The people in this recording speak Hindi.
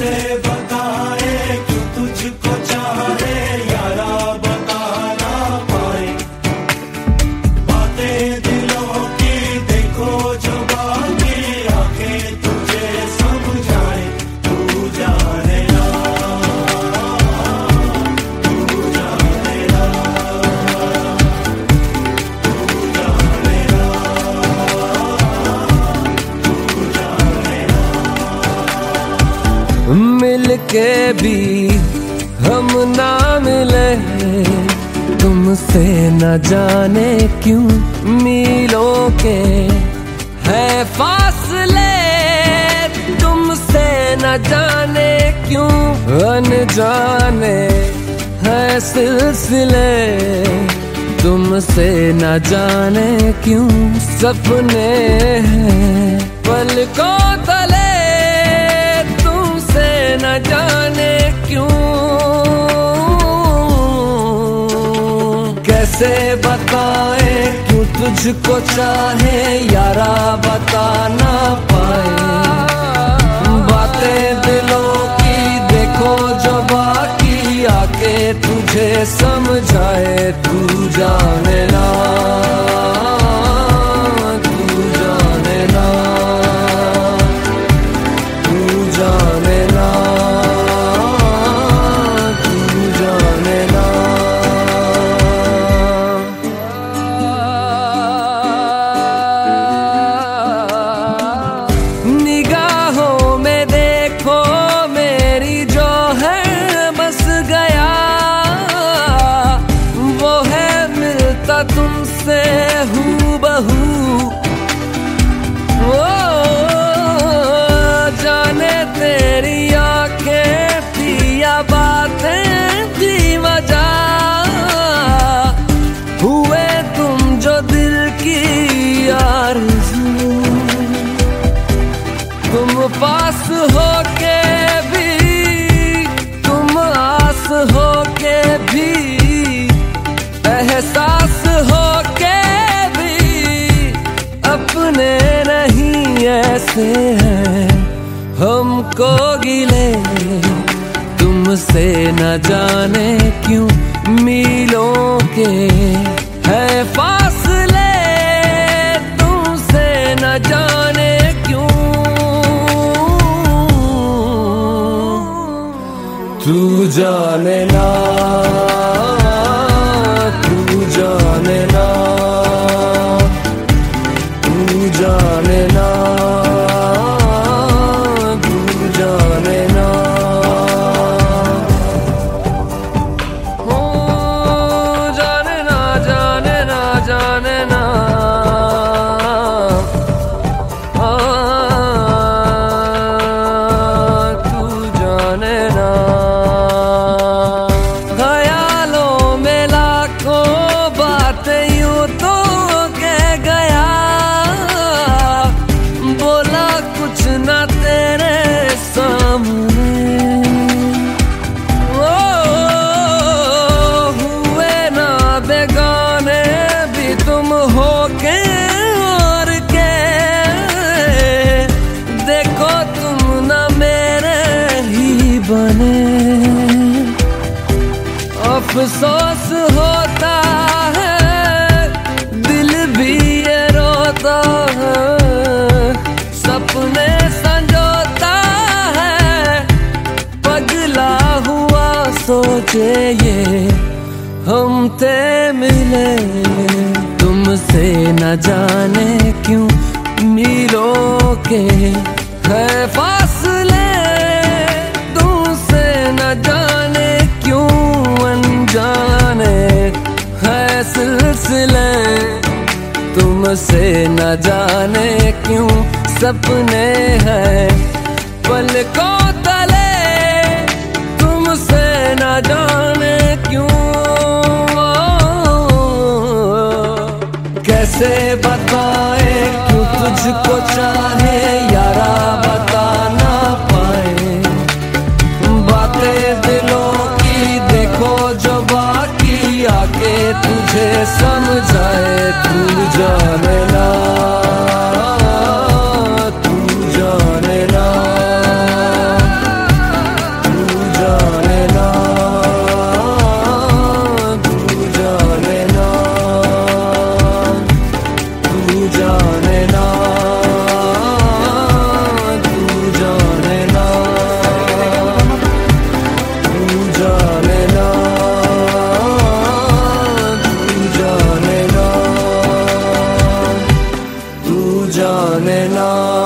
say के भी हम ना मिले तुमसे न जाने क्यों मिलों के है फासले। तुमसे न जाने क्यों अनजाने है सिलसिले। तुमसे न जाने क्यों सपने हैं। पलकों तले कैसे बताए, क्यों तुझको चाहे यारा बता ना पाए। बातें दिलों की देखो जो बाकी, आके तुझे समझाए, तू जाने तुमसे हूँ बहू ओ, जाने तेरी आँखें थी या बातें थी वजह। हुए तुम जो दिल की यार तुम पास हो के भी, तुम आस हो के भी। ऐसे हैं, हमको गिले। तुमसे न जाने क्यों मिलों के है फासले। तुमसे न जाने क्यों? तू जाने ना। अफसोस होता है, दिल भी ये रोता है। सपने संजोता है, पगला हुआ सोचे ये, हम ते मिले। तुमसे न जाने क्यों मिलो के है फासले। तुमसे न जाने क्यों अनजाने है सिलसिले। तुमसे न जाने क्यों सपने हैं पलकों तुझको चाहे जाने ना।